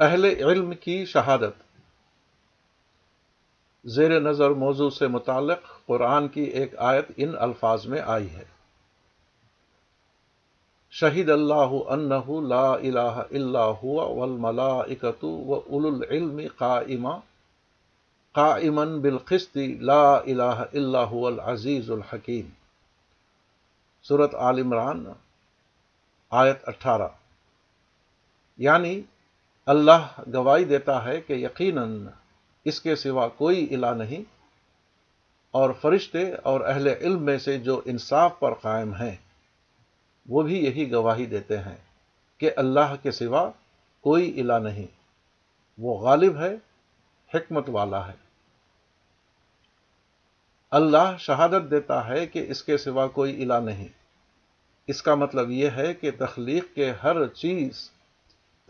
اہل علم کی شہادت۔ زیر نظر موضوع سے متعلق قرآن کی ایک آیت ان الفاظ میں آئی ہے۔ شہید اللہ انہ لا الہ الا ہوا والملائکۃ و اول العلم قائما۔ قائما بالقسط لا الہ الا هو العزیز الحکیم۔ صورت آل عمران، آیت اٹھارہ۔ یعنی اللہ گواہی دیتا ہے کہ یقیناً اس کے سوا کوئی الہ نہیں اور فرشتے اور اہل علم میں سے جو انصاف پر قائم ہیں، وہ بھی یہی گواہی دیتے ہیں کہ اللہ کے سوا کوئی الہ نہیں۔ وہ غالب ہے، حکمت والا ہے۔ اللہ شہادت دیتا ہے کہ اس کے سوا کوئی الہ نہیں۔ اس کا مطلب یہ ہے کہ تخلیق کے ہر چیز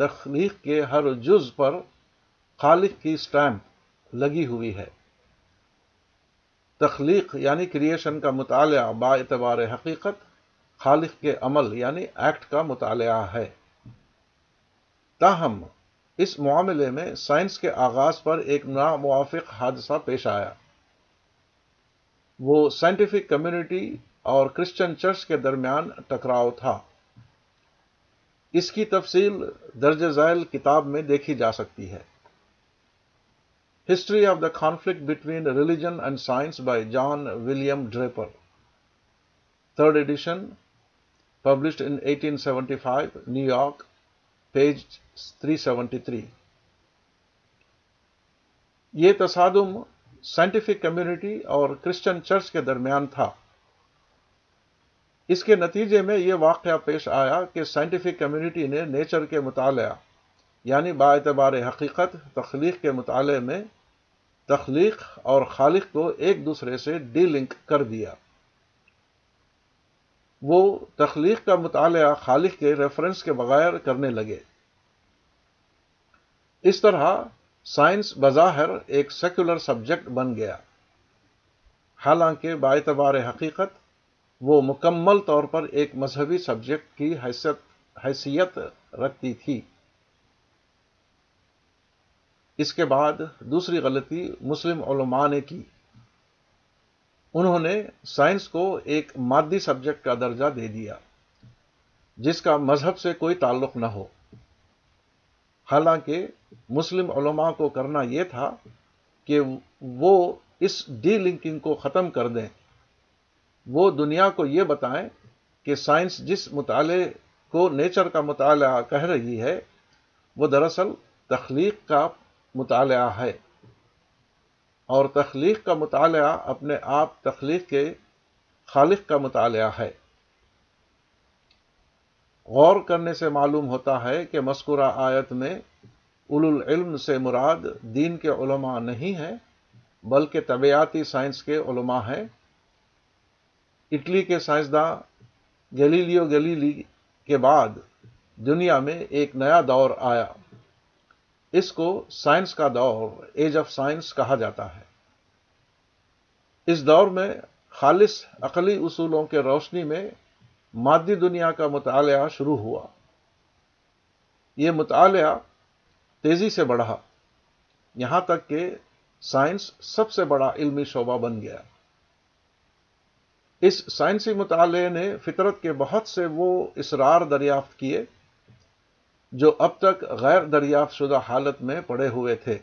تخلیق کے ہر جز پر خالق کی سٹیمپ لگی ہوئی ہے۔ تخلیق یعنی کریشن کا مطالعہ با اعتبار حقیقت، خالق کے عمل یعنی ایکٹ کا مطالعہ ہے۔ تاہم، اس معاملے میں سائنس کے آغاز پر ایک ناموافق حادثہ پیش آیا۔ وہ سائنٹیفک کمیونٹی اور کرسچن چرچ کے درمیان ٹکراؤ تھا۔ اس کی تفصیل درج ذیل کتاب میں دیکھی جا سکتی ہے۔ History of the conflict between religion and science by John William Draper third edition published in 1875 New York page 373 یہ تصادم سائنٹیفک کمیونٹی اور کرسچن چرچ کے درمیان تھا۔ اس کے نتیجے میں یہ واقعہ پیش آیا کہ سائنٹیفک کمیونٹی نے نیچر کے مطالعہ یعنی با اعتبار حقیقت، تخلیق کے مطالعے میں تخلیق اور خالق کو ایک دوسرے سے ڈی لنک کر دیا۔ وہ تخلیق کا مطالعہ خالق کے ریفرنس کے بغیر کرنے لگے۔ اس طرح سائنس بظاہر ایک سیکولر سبجیکٹ بن گیا۔ حالانکہ باعتبار حقیقت وہ مکمل طور پر ایک مذہبی سبجیکٹ کی حیثیت حیثیت رکھتی تھی۔ اس کے بعد دوسری غلطی مسلم علماء نے کی۔ انہوں نے سائنس کو ایک مادی سبجیکٹ کا درجہ دے دیا، جس کا مذہب سے کوئی تعلق نہ ہو۔ حالانکہ مسلم علماء کو کرنا یہ تھا کہ وہ اس ڈی لنکنگ کو ختم کر دیں۔ وہ دنیا کو یہ بتائیں کہ سائنس جس مطالعے کو نیچر کا مطالعہ کہہ رہی ہے، وہ دراصل تخلیق کا مطالعہ ہے۔ اور تخلیق کا مطالعہ اپنے آپ تخلیق کے خالق کا مطالعہ ہے۔ غور کرنے سے معلوم ہوتا ہے کہ مذکورہ آیت میں اول العلم سے مراد دین کے علماء نہیں ہیں، بلکہ طبیعتی سائنس کے علماء ہیں۔ اٹلی کے سائنسداں گلیلیو گلیلی کے بعد دنیا میں ایک نیا دور آیا۔ اس کو سائنس کا دور ایج آف سائنس کہا جاتا ہے۔ اس دور میں خالص عقلی اصولوں کے روشنی میں مادی دنیا کا مطالعہ شروع ہوا۔ یہ مطالعہ تیزی سے بڑھا۔ یہاں تک کہ سائنس سب سے بڑا علمی شعبہ بن گیا۔ اس سائنسی مطالعے نے فطرت کے بہت سے وہ اسرار دریافت کیے جو اب تک غیر دریافت شدہ حالت میں پڑے ہوئے تھے۔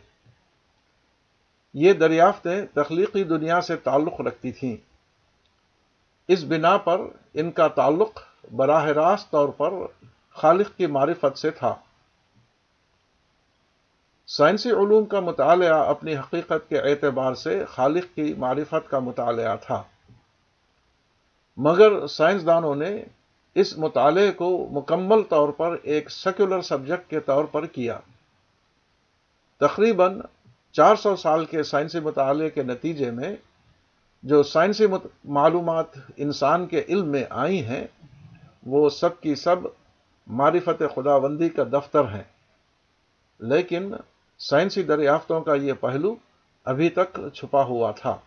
یہ دریافتیں تخلیقی دنیا سے تعلق رکھتی تھیں۔ اس بنا پر ان کا تعلق براہ راست طور پر خالق کی معرفت سے تھا۔ سائنسی علوم کا مطالعہ اپنی حقیقت کے اعتبار سے خالق کی معرفت کا مطالعہ تھا۔ مگر سائنسدانوں نے اس مطالعے کو مکمل طور پر ایک سیکولر سبجیکٹ کے طور پر کیا۔ تقریباً چار سو سال کے سائنسی مطالعے کے نتیجے میں جو سائنسی معلومات انسان کے علم میں آئی ہیں، وہ سب کی سب معرفت خدا بندی کا دفتر ہیں۔ لیکن سائنسی دریافتوں کا یہ پہلو ابھی تک چھپا ہوا تھا۔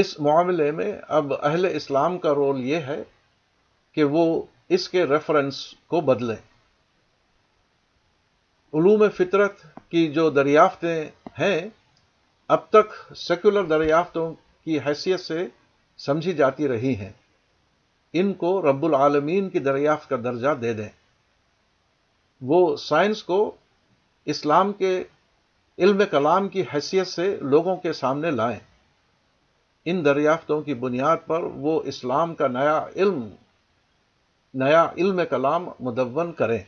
اس معاملے میں اب اہل اسلام کا رول یہ ہے کہ وہ اس کے ریفرنس کو بدلیں۔ علوم فطرت کی جو دریافتیں ہیں، اب تک سیکولر دریافتوں کی حیثیت سے سمجھی جاتی رہی ہیں۔ ان کو رب العالمین کی دریافت کا درجہ دے دیں۔ وہ سائنس کو اسلام کے علم کلام کی حیثیت سے لوگوں کے سامنے لائیں۔ ان دریافتوں کی بنیاد پر وہ اسلام کا نیا علم نیا علم کلام مدون کریں۔